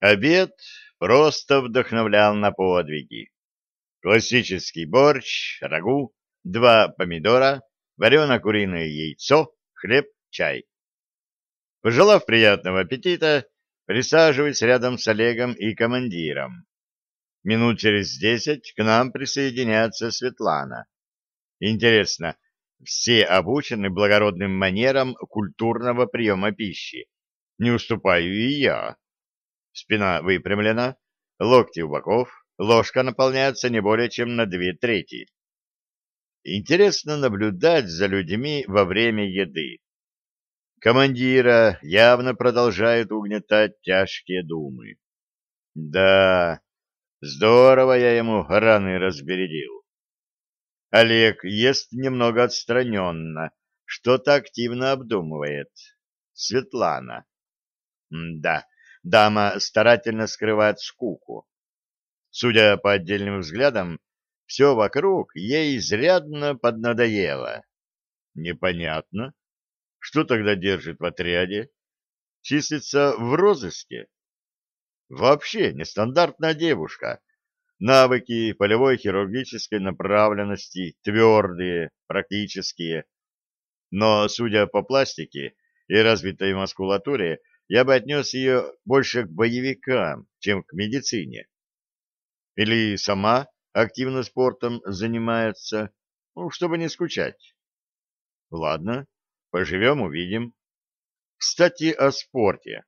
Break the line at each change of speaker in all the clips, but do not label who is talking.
Обед просто вдохновлял на подвиги. Классический борщ, рагу, два помидора, варено-куриное яйцо, хлеб, чай. Пожелав приятного аппетита, присаживаясь рядом с Олегом и командиром. Минут через десять к нам присоединяется Светлана. Интересно, все обучены благородным манерам культурного приема пищи. Не уступаю и я. Спина выпрямлена, локти у боков, ложка наполняется не более чем на две трети. Интересно наблюдать за людьми во время еды. Командира явно продолжает угнетать тяжкие думы. Да, здорово я ему раны разбередил. Олег ест немного отстраненно, что-то активно обдумывает. Светлана. да, Дама старательно скрывает скуку. Судя по отдельным взглядам, все вокруг ей изрядно поднадоело. Непонятно, что тогда держит в отряде? Числится в розыске? Вообще нестандартная девушка. Навыки полевой хирургической направленности твердые, практические. Но, судя по пластике и развитой мускулатуре, я бы отнес ее больше к боевикам, чем к медицине. Или сама активно спортом занимается, ну, чтобы не скучать. Ладно, поживем, увидим. Кстати, о спорте.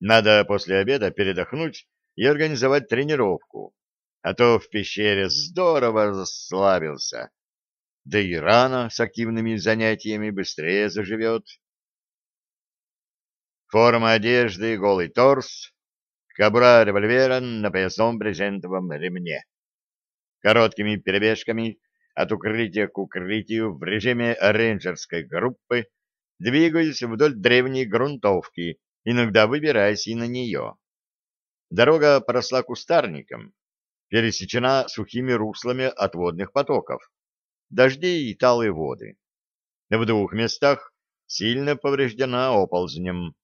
Надо после обеда передохнуть и организовать тренировку, а то в пещере здорово расслабился. Да и рана с активными занятиями быстрее заживет. Форма одежды, голый торс, кобура револьвера на поясном брезентовом ремне. Короткими перебежками от укрытия к укрытию в режиме рейнджерской группы двигаюсь вдоль древней грунтовки, иногда выбираясь и на нее. Дорога поросла кустарником, пересечена сухими руслами отводных потоков, дожди и талые воды. В двух местах сильно повреждена оползнем,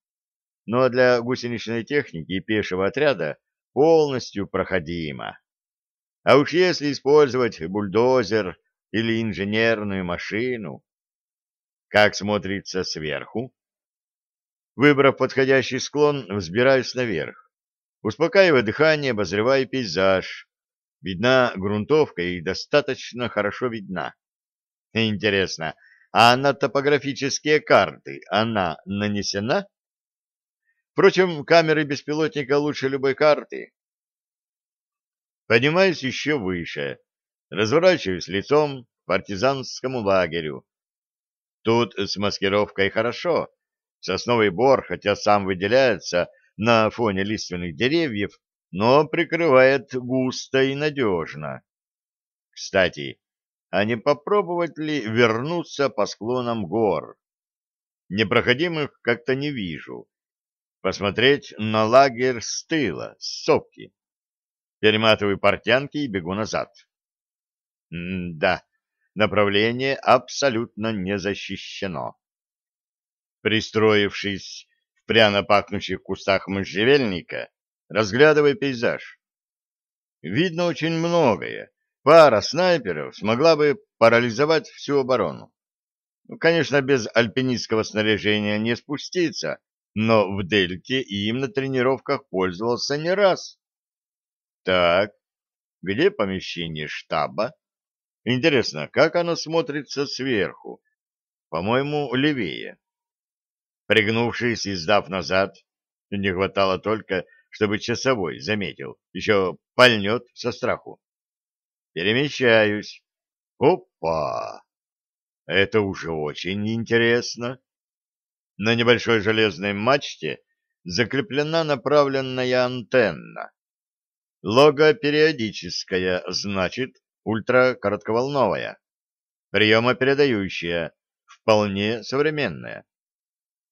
но для гусеничной техники и пешего отряда полностью проходимо. А уж если использовать бульдозер или инженерную машину, как смотрится сверху? Выбрав подходящий склон, взбираюсь наверх. Успокаивая дыхание, обозревая пейзаж. Видна грунтовка и достаточно хорошо видна. Интересно, а на топографические карты она нанесена? Впрочем, камеры беспилотника лучше любой карты. Поднимаюсь еще выше, разворачиваюсь лицом к партизанскому лагерю. Тут с маскировкой хорошо. Сосновый бор, хотя сам выделяется на фоне лиственных деревьев, но прикрывает густо и надежно. Кстати, а не попробовать ли вернуться по склонам гор? Непроходимых как-то не вижу посмотреть на лагерь с тыла, с сопки. Перематываю портянки и бегу назад. М да, направление абсолютно не защищено. Пристроившись в пряно пахнущих кустах можжевельника, разглядывая пейзаж. Видно очень многое. Пара снайперов смогла бы парализовать всю оборону. Ну, конечно, без альпинистского снаряжения не спуститься, но в Дельте им на тренировках пользовался не раз. Так, где помещение штаба? Интересно, как оно смотрится сверху? По-моему, левее. Пригнувшись и сдав назад, не хватало только, чтобы часовой заметил, еще пальнет со страху. Перемещаюсь. Опа! Это уже очень интересно. На небольшой железной мачте закреплена направленная антенна. Лого периодическая, значит, ультракоротковолновая. Приемопередающая, вполне современная.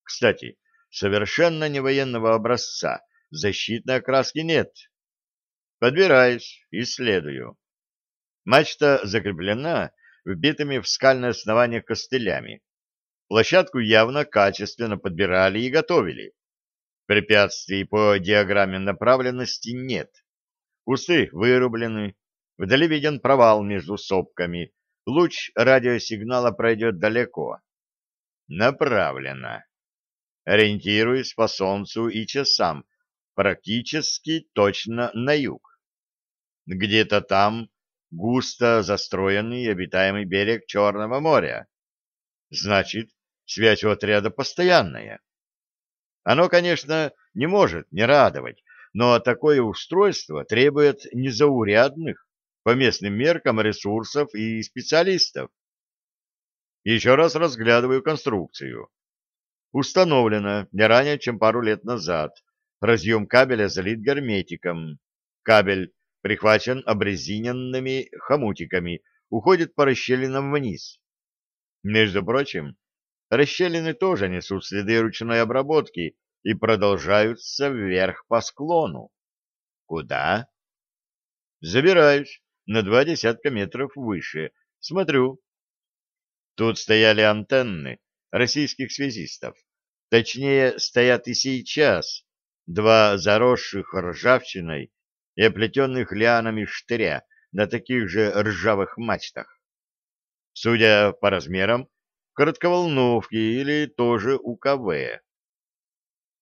Кстати, совершенно не военного образца, защитной окраски нет. Подбираюсь, исследую. Мачта закреплена вбитыми в скальное основание костылями. Площадку явно качественно подбирали и готовили. Препятствий по диаграмме направленности нет. Кусты вырублены, вдали виден провал между сопками, луч радиосигнала пройдет далеко. Направлено. Ориентируясь по солнцу и часам, практически точно на юг. Где-то там густо застроенный обитаемый берег Черного моря. Значит, связь у отряда постоянная. Оно, конечно, не может не радовать, но такое устройство требует незаурядных по местным меркам ресурсов и специалистов. Еще раз разглядываю конструкцию. Установлено не ранее, чем пару лет назад. Разъем кабеля залит герметиком. Кабель прихвачен обрезиненными хомутиками, уходит по расщелинам вниз. Между прочим, расщелины тоже несут следы ручной обработки и продолжаются вверх по склону. Куда? Забираюсь на два десятка метров выше. Смотрю. Тут стояли антенны российских связистов. Точнее, стоят и сейчас два заросших ржавчиной и оплетенных лианами штыря на таких же ржавых мачтах. Судя по размерам, коротковолновки или тоже УКВ.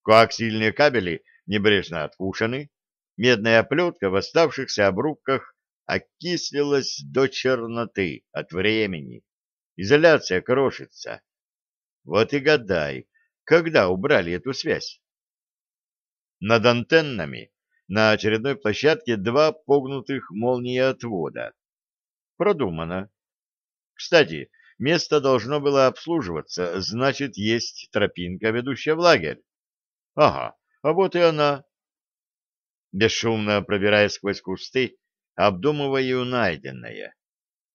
Коаксильные кабели небрежно откушены, медная оплетка в оставшихся обрубках окислилась до черноты от времени. Изоляция крошится. Вот и гадай, когда убрали эту связь. Над антеннами на очередной площадке два погнутых молнии отвода. Продумано. Кстати, место должно было обслуживаться, значит, есть тропинка, ведущая в лагерь. Ага, а вот и она. Бесшумно пробираясь сквозь кусты, обдумываю найденное.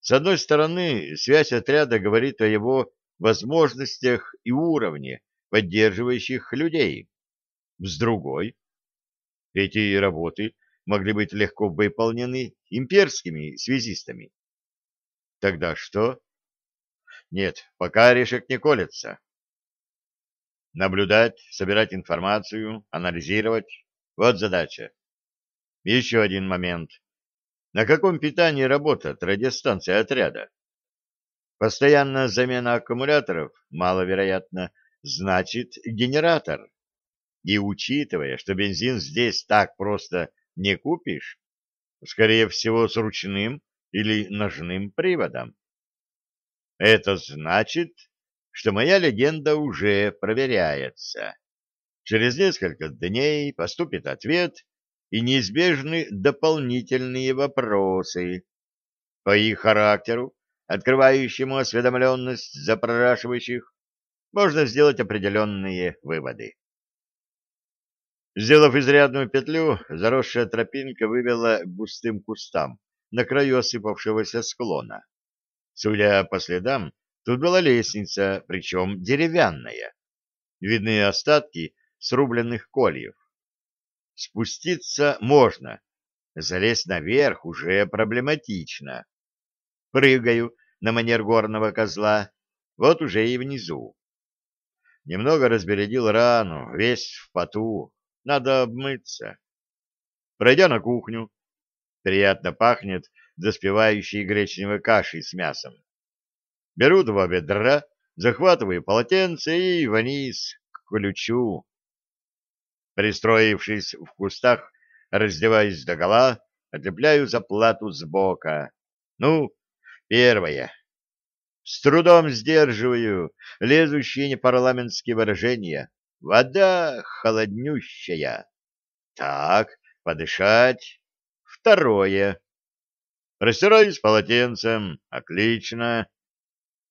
С одной стороны, связь отряда говорит о его возможностях и уровне, поддерживающих людей. С другой, эти работы могли быть легко выполнены имперскими связистами. Тогда что? Нет, пока орешек не колется. Наблюдать, собирать информацию, анализировать — вот задача. Еще один момент. На каком питании работает радиостанция отряда? Постоянная замена аккумуляторов, маловероятно, значит генератор. И учитывая, что бензин здесь так просто не купишь, скорее всего, с ручным или ножным приводом. Это значит, что моя легенда уже проверяется. Через несколько дней поступит ответ и неизбежны дополнительные вопросы. По их характеру, открывающему осведомленность запрашивающих, можно сделать определенные выводы. Сделав изрядную петлю, заросшая тропинка вывела густым кустам на краю осыпавшегося склона. Судя по следам, Тут была лестница, причем деревянная. Видны остатки срубленных кольев. Спуститься можно, залезть наверх уже проблематично. Прыгаю на манер горного козла, вот уже и внизу. Немного разбередил рану, весь в поту, надо обмыться. Пройдя на кухню, приятно пахнет доспевающей гречневой кашей с мясом. Беру два ведра, захватываю полотенце и вниз к ключу. Пристроившись в кустах, раздеваюсь догола, отлепляю заплату сбока. Ну, первое. С трудом сдерживаю лезущие непарламентские выражения. Вода холоднющая. Так, подышать. Второе. Растираюсь полотенцем. Отлично.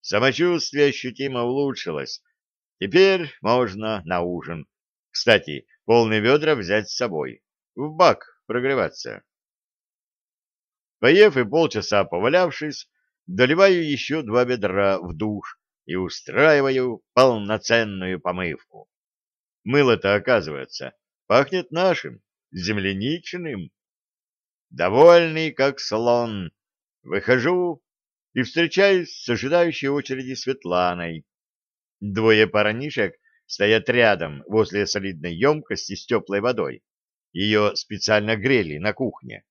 Самочувствие ощутимо улучшилось. Теперь можно на ужин. Кстати, полные ведра взять с собой. В бак прогреваться. Поев и полчаса повалявшись, доливаю еще два ведра в душ и устраиваю полноценную помывку. Мыло-то, оказывается, пахнет нашим, земляничным. Довольный, как слон, выхожу и встречаюсь с ожидающей очереди Светланой. Двое парнишек стоят рядом возле солидной емкости с теплой водой. Ее специально грели на кухне.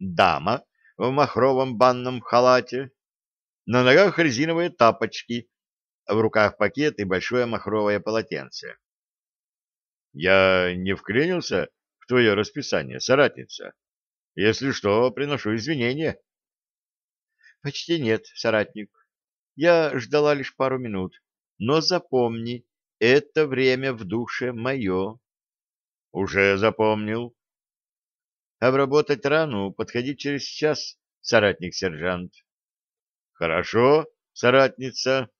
Дама в махровом банном халате, на ногах резиновые тапочки, в руках пакет и большое махровое полотенце. Я не вклинился в твое расписание, соратница. Если что, приношу извинения.
Почти нет, соратник. Я ждала лишь пару минут. Но запомни, это время в душе мое.
Уже запомнил.
Обработать рану подходить через час, соратник-сержант.
Хорошо, соратница.